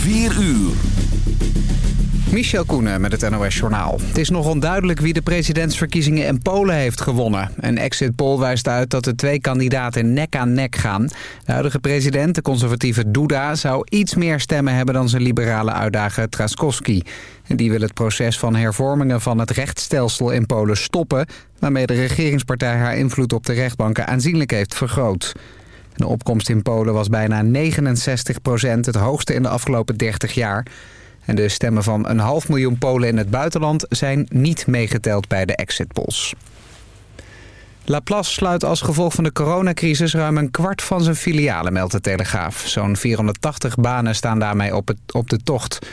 4 uur. Michel Koenen met het NOS-journaal. Het is nog onduidelijk wie de presidentsverkiezingen in Polen heeft gewonnen. Een exit poll wijst uit dat de twee kandidaten nek aan nek gaan. De huidige president, de conservatieve Duda, zou iets meer stemmen hebben dan zijn liberale uitdager Traskowski. Die wil het proces van hervormingen van het rechtsstelsel in Polen stoppen... waarmee de regeringspartij haar invloed op de rechtbanken aanzienlijk heeft vergroot. De opkomst in Polen was bijna 69 procent, het hoogste in de afgelopen 30 jaar... En de stemmen van een half miljoen Polen in het buitenland zijn niet meegeteld bij de exit polls. Laplace sluit als gevolg van de coronacrisis ruim een kwart van zijn filialen, meldt de Telegraaf. Zo'n 480 banen staan daarmee op, het, op de tocht.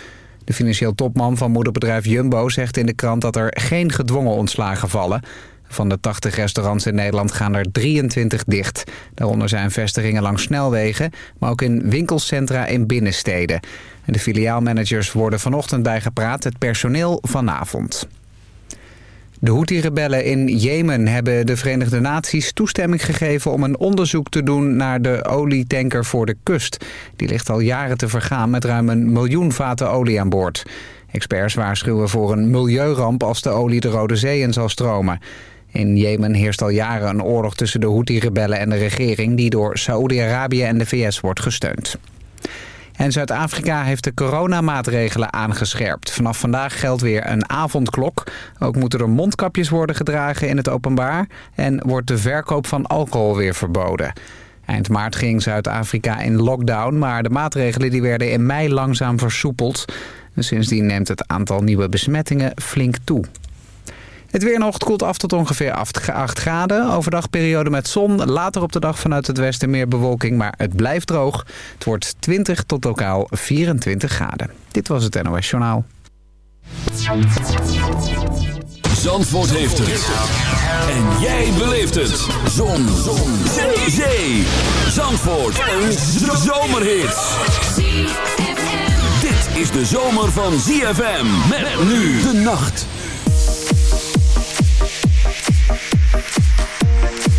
De financieel topman van moederbedrijf Jumbo zegt in de krant dat er geen gedwongen ontslagen vallen. Van de 80 restaurants in Nederland gaan er 23 dicht. Daaronder zijn vestigingen langs snelwegen, maar ook in winkelcentra in binnensteden. En de filiaalmanagers worden vanochtend bijgepraat, het personeel vanavond. De Houthi-rebellen in Jemen hebben de Verenigde Naties toestemming gegeven om een onderzoek te doen naar de olietanker voor de kust. Die ligt al jaren te vergaan met ruim een miljoen vaten olie aan boord. Experts waarschuwen voor een milieuramp als de olie de Rode Zee in zal stromen. In Jemen heerst al jaren een oorlog tussen de Houthi-rebellen en de regering... die door Saoedi-Arabië en de VS wordt gesteund. En Zuid-Afrika heeft de coronamaatregelen aangescherpt. Vanaf vandaag geldt weer een avondklok. Ook moeten er mondkapjes worden gedragen in het openbaar... en wordt de verkoop van alcohol weer verboden. Eind maart ging Zuid-Afrika in lockdown... maar de maatregelen die werden in mei langzaam versoepeld. sindsdien neemt het aantal nieuwe besmettingen flink toe. Het weer nog koelt af tot ongeveer 8 graden. Overdag periode met zon. Later op de dag vanuit het westen meer bewolking. Maar het blijft droog. Het wordt 20 tot lokaal 24 graden. Dit was het NOS Journaal. Zandvoort heeft het. En jij beleeft het. Zon. zon. Zee. Zee. Zandvoort. Een zomerhit. Dit is de zomer van ZFM. Met nu de nacht. Thank you.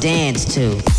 Dance to.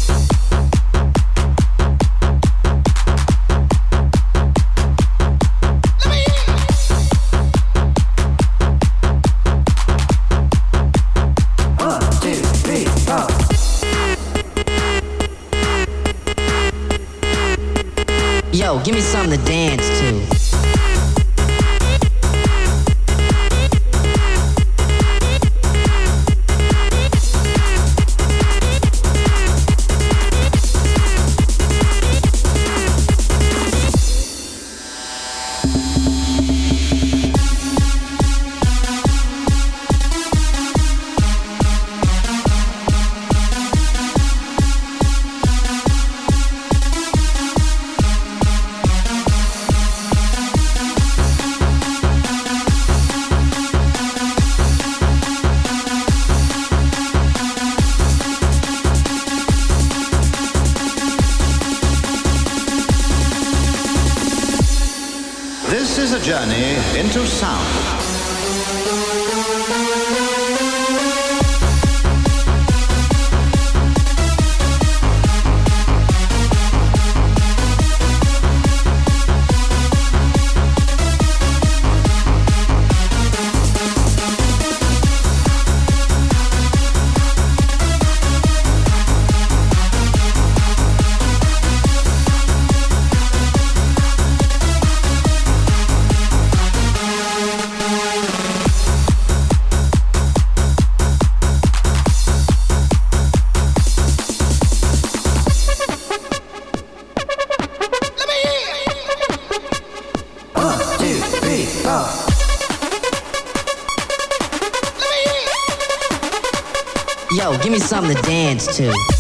To.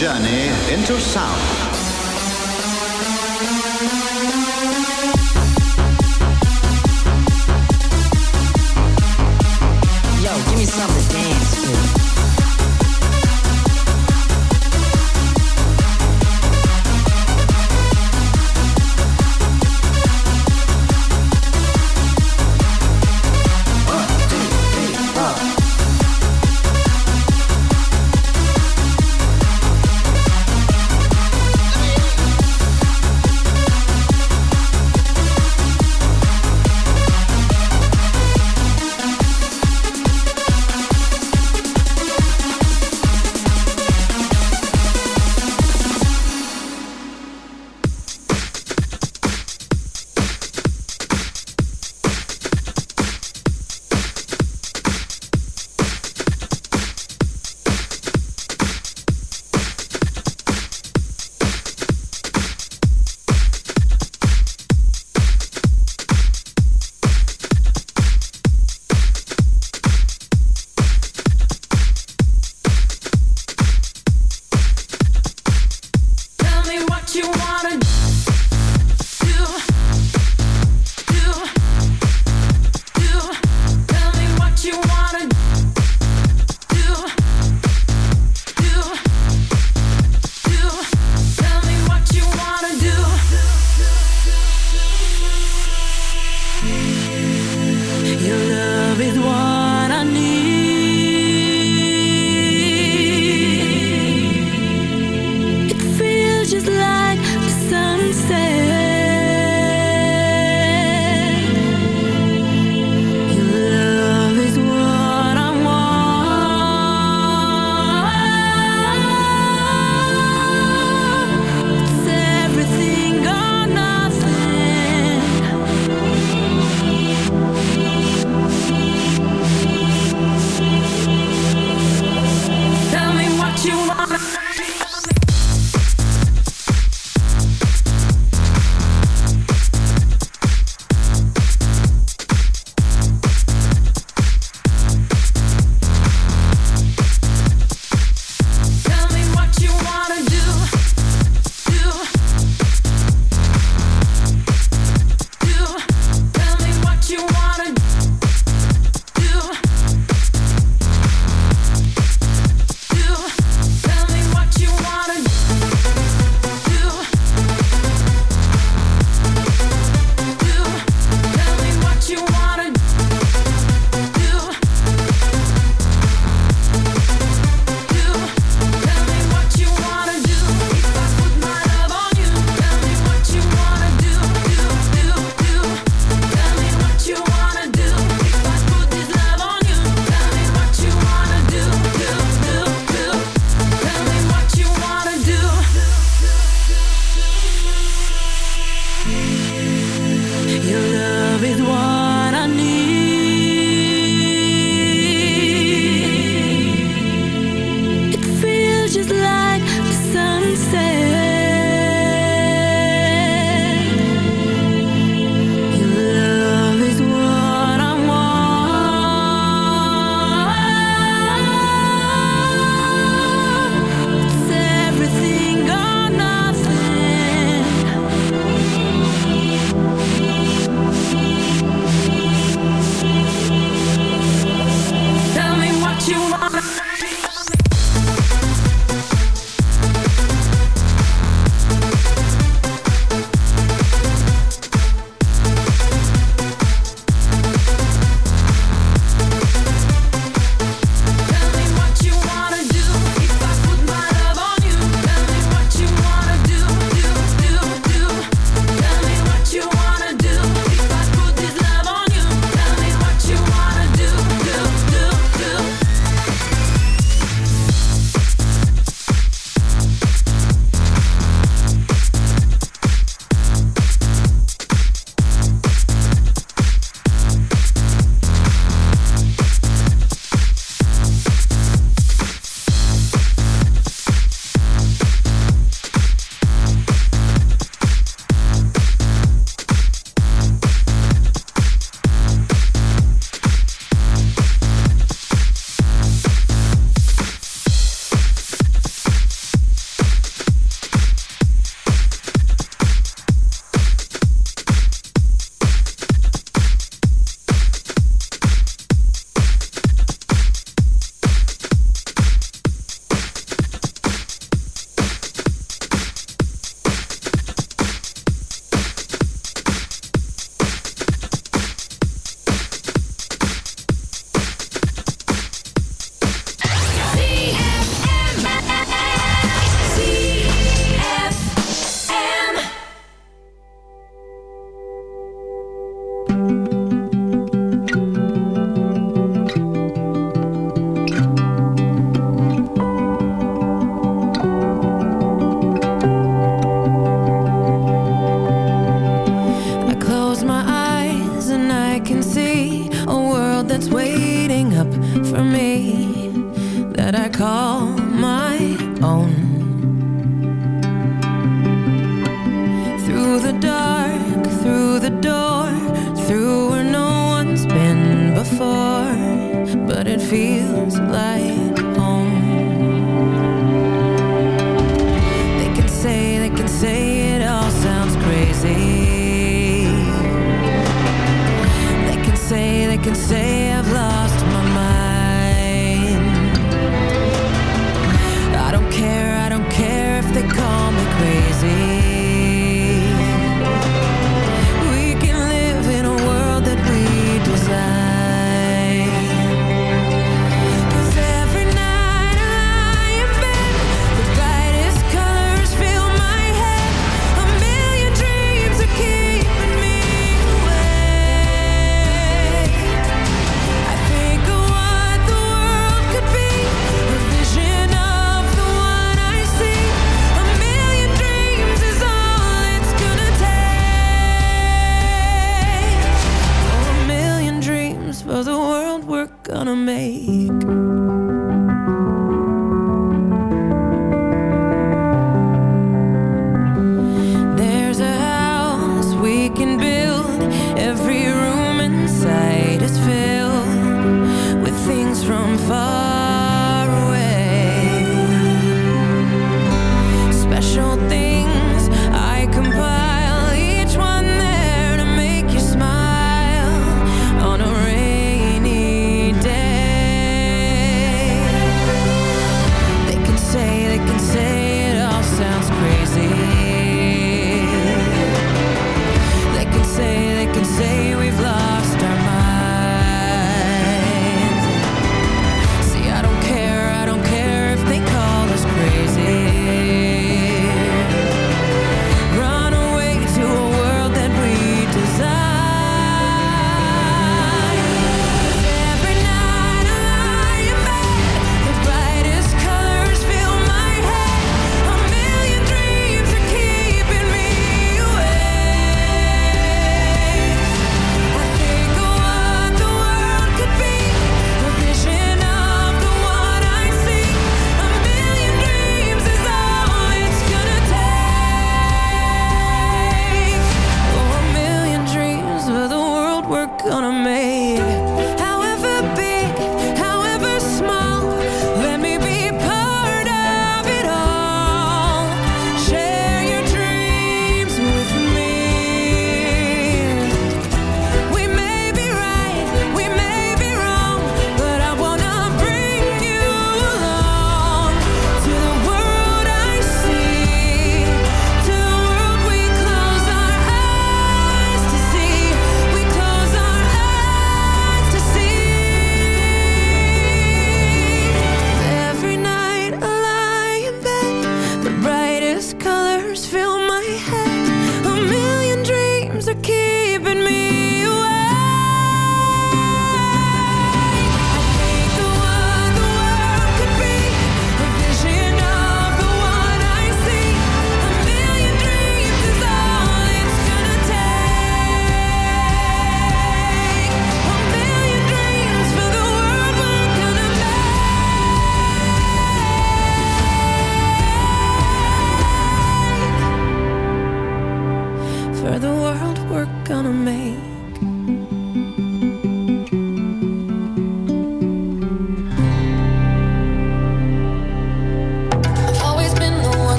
journey into sound.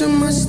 Hold on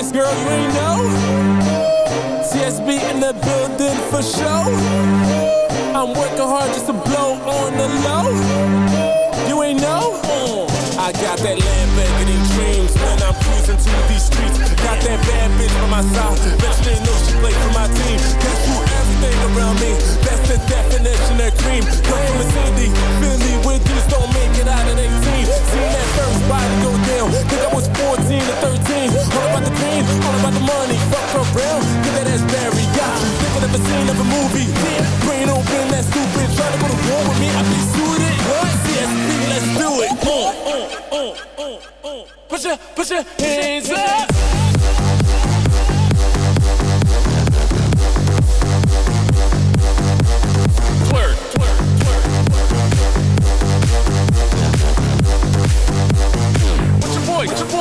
Paris, girl, you ain't know. TSB in the building for show. I'm working hard just to blow on the low. You ain't know? I got that Lamborghini dreams when I'm cruising to these streets. Got that bad bitch on my side. You didn't know she played for my team. Got you everything around me. That's the definition of cream. Come from a city, Philly, where dudes don't out at 18. Seen that first body go down. Think I was 14 to 13. All about the green, all about the money. Fuck around, get that ass Barry. Yeah, thinking of a scene of a movie. Yeah, brain open, that stupid. Try to go to war with me, I be suited. What? CSP, let's do it. Uh, uh, uh, uh, uh. Put your, put your hands up.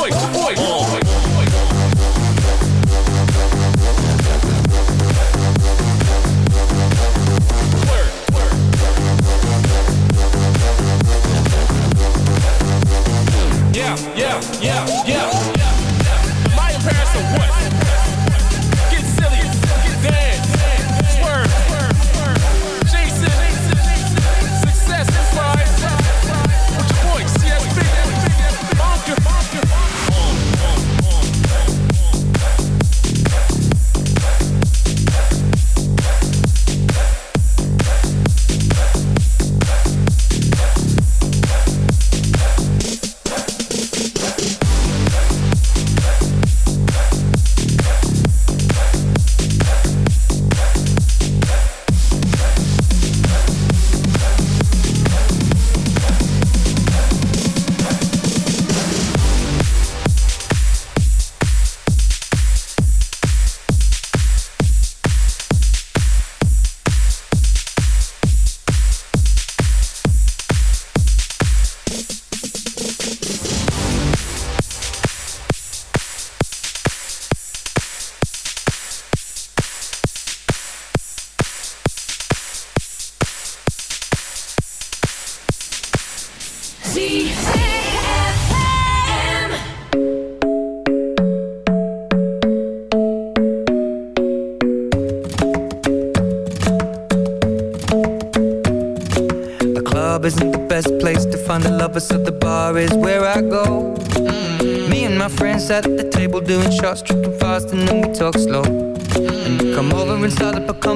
Shots, fast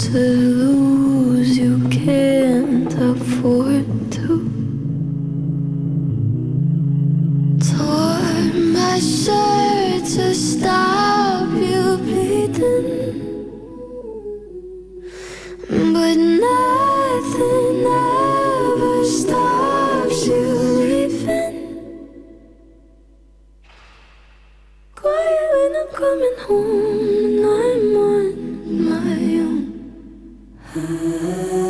To lose, you can't afford to. Tore my shirt to stop you bleeding. But nothing ever stops you leaving. Quiet when I'm coming home and I'm on my own. Thank you.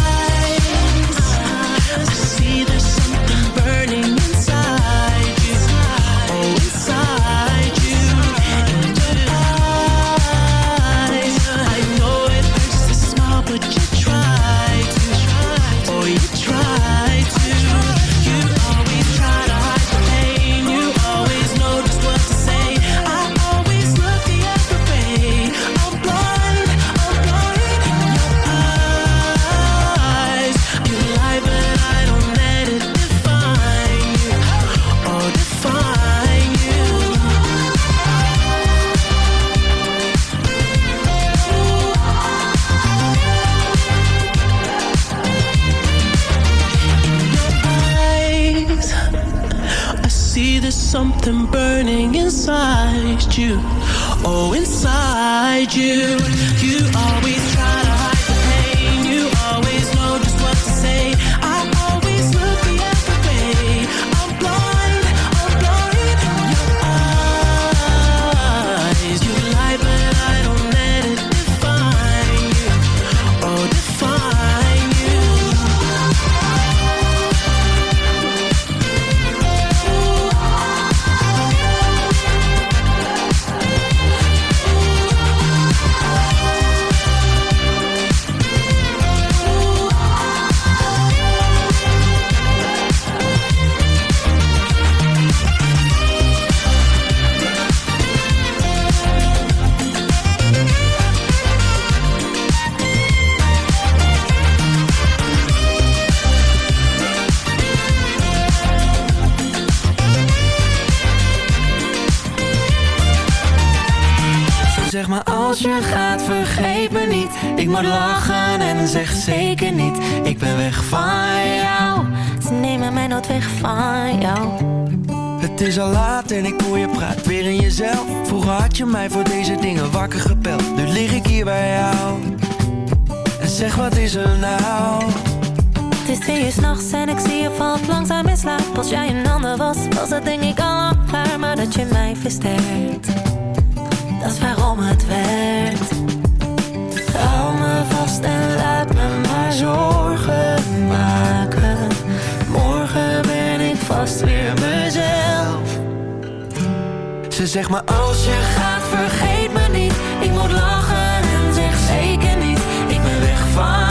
something burning inside you. Oh, inside you. You always. jij een ander was, was het denk ik al Maar dat je mij versterkt, dat is waarom het werkt Hou me vast en laat me maar zorgen maken. Morgen ben ik vast weer mezelf. Ze zegt maar als je gaat vergeet me niet. Ik moet lachen en zeg zeker niet. Ik ben weg van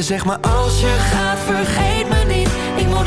Zeg maar als je gaat vergeet me niet. Ik moet